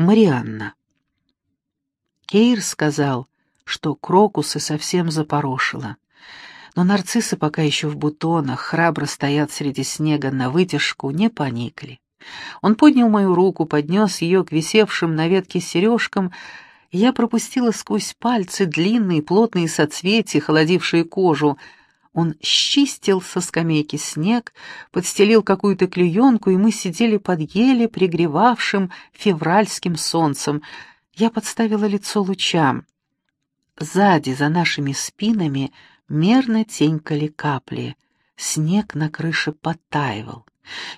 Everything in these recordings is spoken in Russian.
Марианна. Кейр сказал, что крокусы совсем запорошило. Но нарциссы пока еще в бутонах, храбро стоят среди снега на вытяжку, не поникли. Он поднял мою руку, поднес ее к висевшим на ветке сережкам, и я пропустила сквозь пальцы длинные плотные соцветия, холодившие кожу. Он счистил со скамейки снег, подстелил какую-то клеенку, и мы сидели под еле пригревавшим февральским солнцем. Я подставила лицо лучам. Сзади, за нашими спинами, мерно тенькали капли. Снег на крыше подтаивал.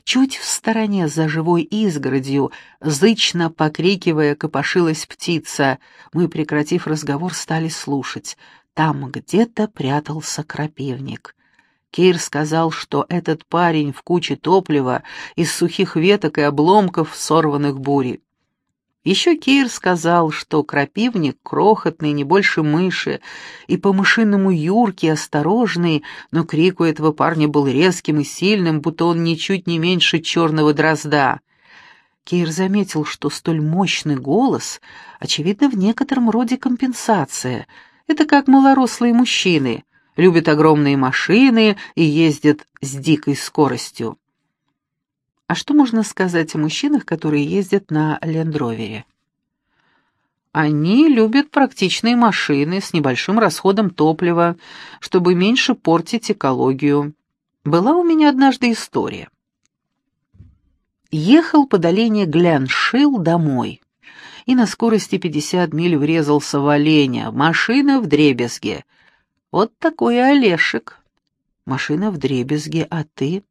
Чуть в стороне, за живой изгородью, зычно покрикивая, копошилась птица. Мы, прекратив разговор, стали слушать. Там где-то прятался крапивник. Кир сказал, что этот парень в куче топлива из сухих веток и обломков, сорванных бурей. Еще Кир сказал, что крапивник крохотный, не больше мыши, и по-мышиному юркий, осторожный, но крик у этого парня был резким и сильным, будто он ничуть не меньше черного дрозда. Кир заметил, что столь мощный голос, очевидно, в некотором роде компенсация. Это как малорослые мужчины, любят огромные машины и ездят с дикой скоростью. А что можно сказать о мужчинах, которые ездят на лендровере? Они любят практичные машины с небольшим расходом топлива, чтобы меньше портить экологию. Была у меня однажды история. Ехал по долине Гляншил домой и на скорости 50 миль врезался в оленя. Машина в дребезге. Вот такой Олешек. Машина в дребезге, а ты?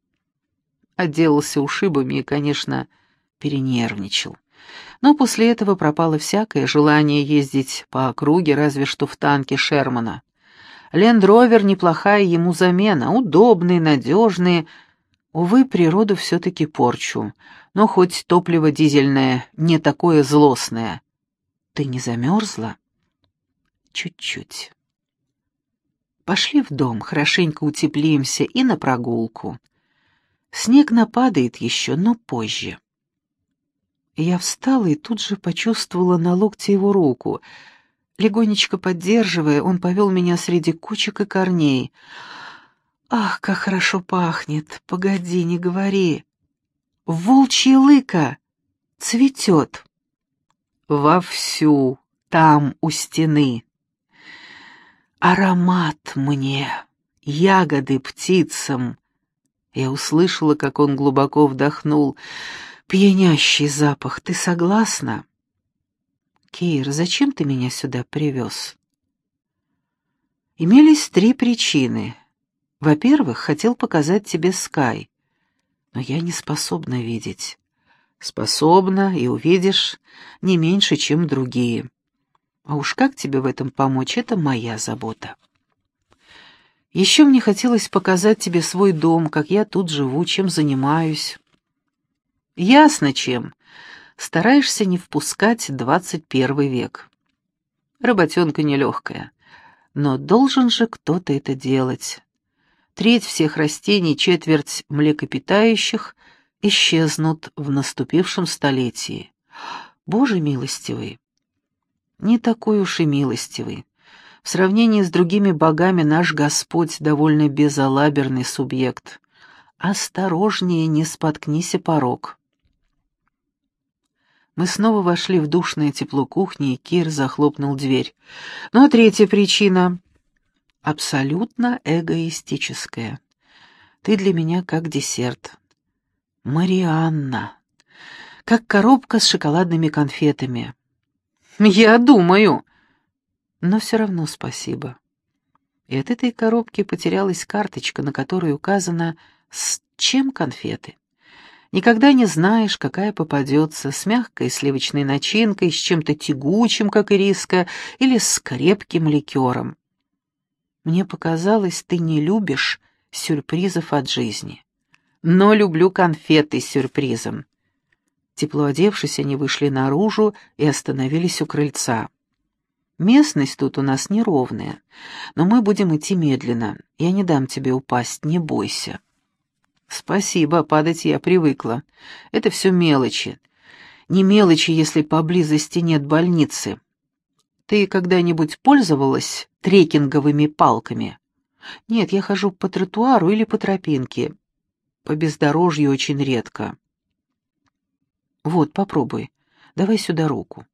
отделался ушибами и, конечно, перенервничал. Но после этого пропало всякое желание ездить по округе, разве что в танке Шермана. Лендровер — неплохая ему замена, удобный, надежный. Увы, природу все-таки порчу, но хоть топливо дизельное не такое злостное. Ты не замерзла? Чуть-чуть. Пошли в дом, хорошенько утеплимся и на прогулку. Снег нападает еще, но позже. Я встала и тут же почувствовала на локте его руку. Легонечко поддерживая, он повел меня среди кучек и корней. «Ах, как хорошо пахнет! Погоди, не говори! Волчья лыка цветет!» «Вовсю, там, у стены!» «Аромат мне, ягоды птицам!» Я услышала, как он глубоко вдохнул. «Пьянящий запах, ты согласна?» «Кейр, зачем ты меня сюда привез?» Имелись три причины. Во-первых, хотел показать тебе Скай, но я не способна видеть. Способна, и увидишь, не меньше, чем другие. А уж как тебе в этом помочь, это моя забота. Еще мне хотелось показать тебе свой дом, как я тут живу, чем занимаюсь. Ясно чем. Стараешься не впускать двадцать первый век. Работенка нелегкая. Но должен же кто-то это делать. Треть всех растений, четверть млекопитающих исчезнут в наступившем столетии. Боже милостивый! Не такой уж и милостивый. В сравнении с другими богами наш Господь довольно безалаберный субъект. Осторожнее, не споткнись о порог. Мы снова вошли в душное тепло кухни, и Кир захлопнул дверь. Ну а третья причина — абсолютно эгоистическая. Ты для меня как десерт. Марианна. Как коробка с шоколадными конфетами. «Я думаю», но все равно спасибо. И от этой коробки потерялась карточка, на которой указано «С чем конфеты?». Никогда не знаешь, какая попадется, с мягкой сливочной начинкой, с чем-то тягучим, как ириска, или с крепким ликером. Мне показалось, ты не любишь сюрпризов от жизни. Но люблю конфеты с сюрпризом. Тепло одевшись, они вышли наружу и остановились у крыльца. Местность тут у нас неровная, но мы будем идти медленно. Я не дам тебе упасть, не бойся». «Спасибо, падать я привыкла. Это все мелочи. Не мелочи, если поблизости нет больницы. Ты когда-нибудь пользовалась трекинговыми палками? Нет, я хожу по тротуару или по тропинке. По бездорожью очень редко. Вот, попробуй. Давай сюда руку.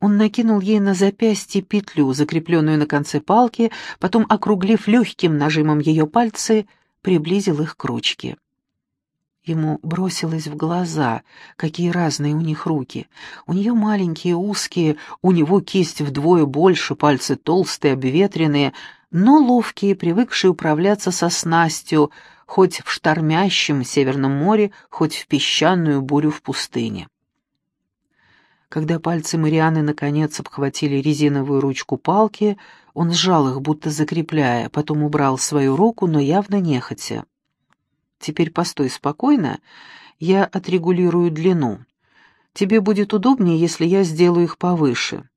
Он накинул ей на запястье петлю, закрепленную на конце палки, потом, округлив легким нажимом ее пальцы, приблизил их к ручке. Ему бросилось в глаза, какие разные у них руки. У нее маленькие, узкие, у него кисть вдвое больше, пальцы толстые, обветренные, но ловкие, привыкшие управляться со снастью, хоть в штормящем Северном море, хоть в песчаную бурю в пустыне. Когда пальцы Марианы наконец обхватили резиновую ручку палки, он сжал их, будто закрепляя, потом убрал свою руку, но явно нехотя. «Теперь постой спокойно, я отрегулирую длину. Тебе будет удобнее, если я сделаю их повыше.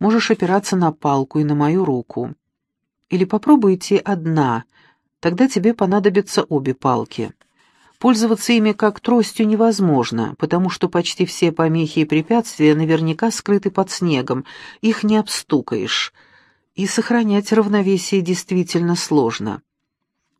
Можешь опираться на палку и на мою руку. Или попробуй идти одна, тогда тебе понадобятся обе палки». Пользоваться ими как тростью невозможно, потому что почти все помехи и препятствия наверняка скрыты под снегом, их не обстукаешь. И сохранять равновесие действительно сложно.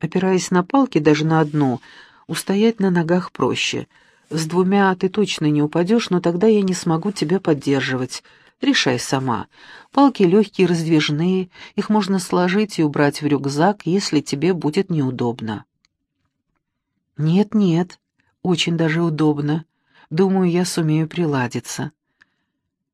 Опираясь на палки даже на одну, устоять на ногах проще. С двумя ты точно не упадешь, но тогда я не смогу тебя поддерживать. Решай сама. Палки легкие, раздвижные, их можно сложить и убрать в рюкзак, если тебе будет неудобно. «Нет-нет, очень даже удобно. Думаю, я сумею приладиться.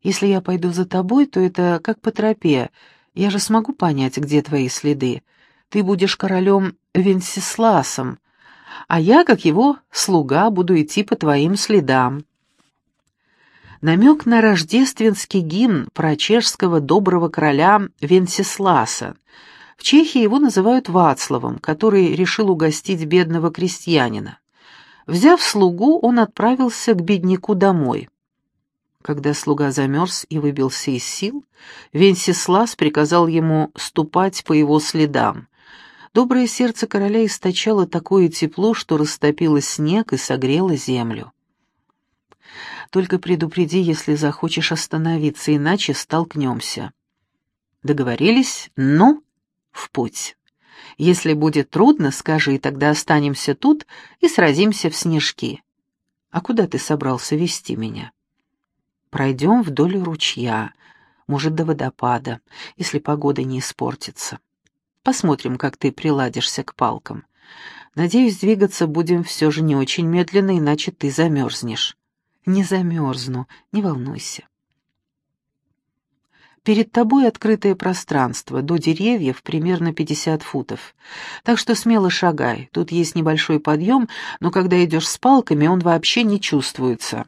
Если я пойду за тобой, то это как по тропе. Я же смогу понять, где твои следы. Ты будешь королем Венсисласом, а я, как его слуга, буду идти по твоим следам». Намек на рождественский гимн про чешского доброго короля Венсисласа — в Чехии его называют Вацлавом, который решил угостить бедного крестьянина. Взяв слугу, он отправился к бедняку домой. Когда слуга замерз и выбился из сил, Венсислас приказал ему ступать по его следам. Доброе сердце короля источало такое тепло, что растопило снег и согрело землю. Только предупреди, если захочешь остановиться, иначе столкнемся. Договорились? Ну, в путь. Если будет трудно, скажи, тогда останемся тут и сразимся в снежки. А куда ты собрался вести меня? Пройдем вдоль ручья, может, до водопада, если погода не испортится. Посмотрим, как ты приладишься к палкам. Надеюсь, двигаться будем все же не очень медленно, иначе ты замерзнешь. Не замерзну, не волнуйся. Перед тобой открытое пространство, до деревьев примерно 50 футов. Так что смело шагай. Тут есть небольшой подъем, но когда идешь с палками, он вообще не чувствуется.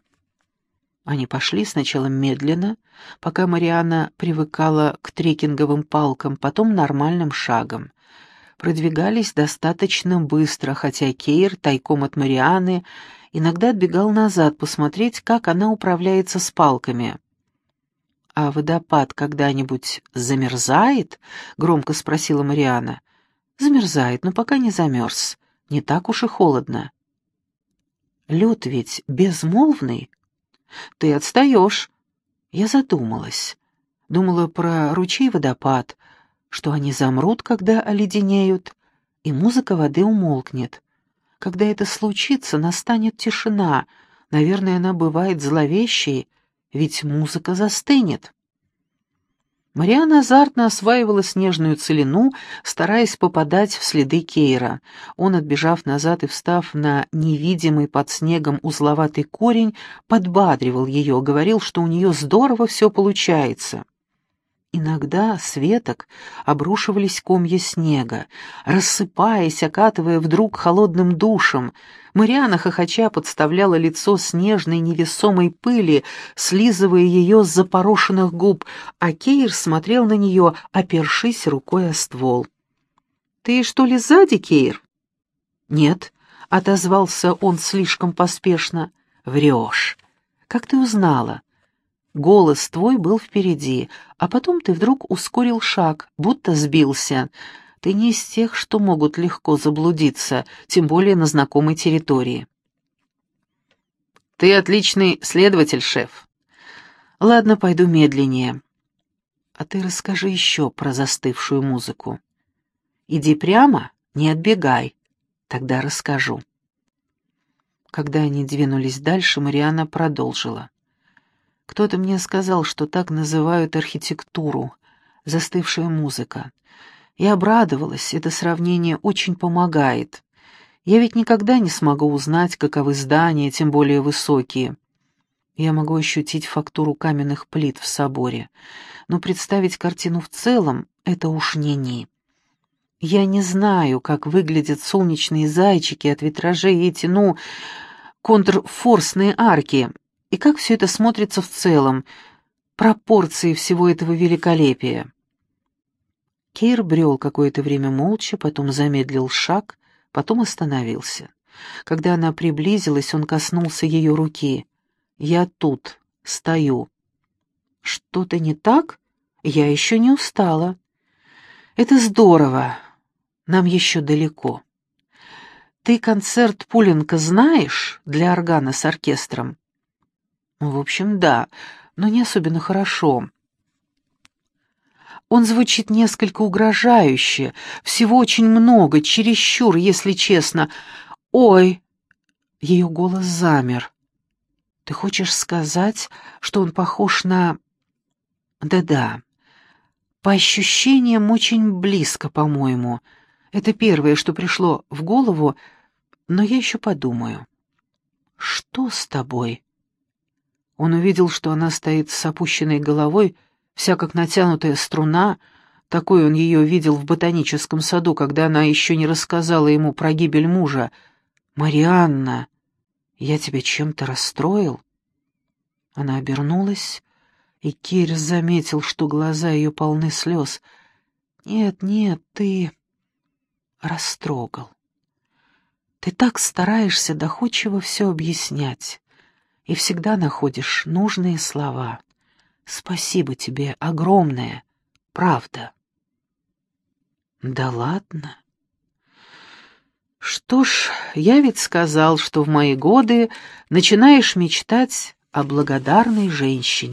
Они пошли сначала медленно, пока Мариана привыкала к трекинговым палкам, потом нормальным шагом. Продвигались достаточно быстро, хотя Кейр, тайком от Марианы, иногда отбегал назад посмотреть, как она управляется с палками. «А водопад когда-нибудь замерзает?» — громко спросила Мариана. «Замерзает, но пока не замерз. Не так уж и холодно». «Лед ведь безмолвный?» «Ты отстаешь». Я задумалась. Думала про ручей водопад, что они замрут, когда оледенеют, и музыка воды умолкнет. Когда это случится, настанет тишина. Наверное, она бывает зловещей, ведь музыка застынет. Мариана азартно осваивала снежную целину, стараясь попадать в следы Кейра. Он, отбежав назад и встав на невидимый под снегом узловатый корень, подбадривал ее, говорил, что у нее здорово все получается. Иногда с веток обрушивались комья снега, рассыпаясь, окатывая вдруг холодным душем. Мариана хохоча подставляла лицо снежной невесомой пыли, слизывая ее с запорошенных губ, а Кейр смотрел на нее, опершись рукой о ствол. «Ты что ли сзади, Кейр?» «Нет», — отозвался он слишком поспешно. «Врешь. Как ты узнала?» Голос твой был впереди, а потом ты вдруг ускорил шаг, будто сбился. Ты не из тех, что могут легко заблудиться, тем более на знакомой территории. Ты отличный следователь, шеф. Ладно, пойду медленнее. А ты расскажи еще про застывшую музыку. Иди прямо, не отбегай. Тогда расскажу. Когда они двинулись дальше, Мариана продолжила. Кто-то мне сказал, что так называют архитектуру, застывшая музыка. Я обрадовалась, это сравнение очень помогает. Я ведь никогда не смогу узнать, каковы здания, тем более высокие. Я могу ощутить фактуру каменных плит в соборе, но представить картину в целом — это уж не ни. Я не знаю, как выглядят солнечные зайчики от витражей эти, ну, контрфорсные арки, и как все это смотрится в целом, пропорции всего этого великолепия. Кейр брел какое-то время молча, потом замедлил шаг, потом остановился. Когда она приблизилась, он коснулся ее руки. «Я тут, стою». «Что-то не так? Я еще не устала». «Это здорово. Нам еще далеко». «Ты концерт Пуленко знаешь для органа с оркестром?» «В общем, да, но не особенно хорошо. Он звучит несколько угрожающе, всего очень много, чересчур, если честно. Ой!» Ее голос замер. «Ты хочешь сказать, что он похож на...» «Да-да. По ощущениям очень близко, по-моему. Это первое, что пришло в голову, но я еще подумаю». «Что с тобой?» Он увидел, что она стоит с опущенной головой, вся как натянутая струна, такой он ее видел в ботаническом саду, когда она еще не рассказала ему про гибель мужа. «Марианна, я тебя чем-то расстроил?» Она обернулась, и Кирь заметил, что глаза ее полны слез. «Нет, нет, ты растрогал. Ты так стараешься доходчиво все объяснять и всегда находишь нужные слова». Спасибо тебе огромное, правда. Да ладно. Что ж, я ведь сказал, что в мои годы начинаешь мечтать о благодарной женщине.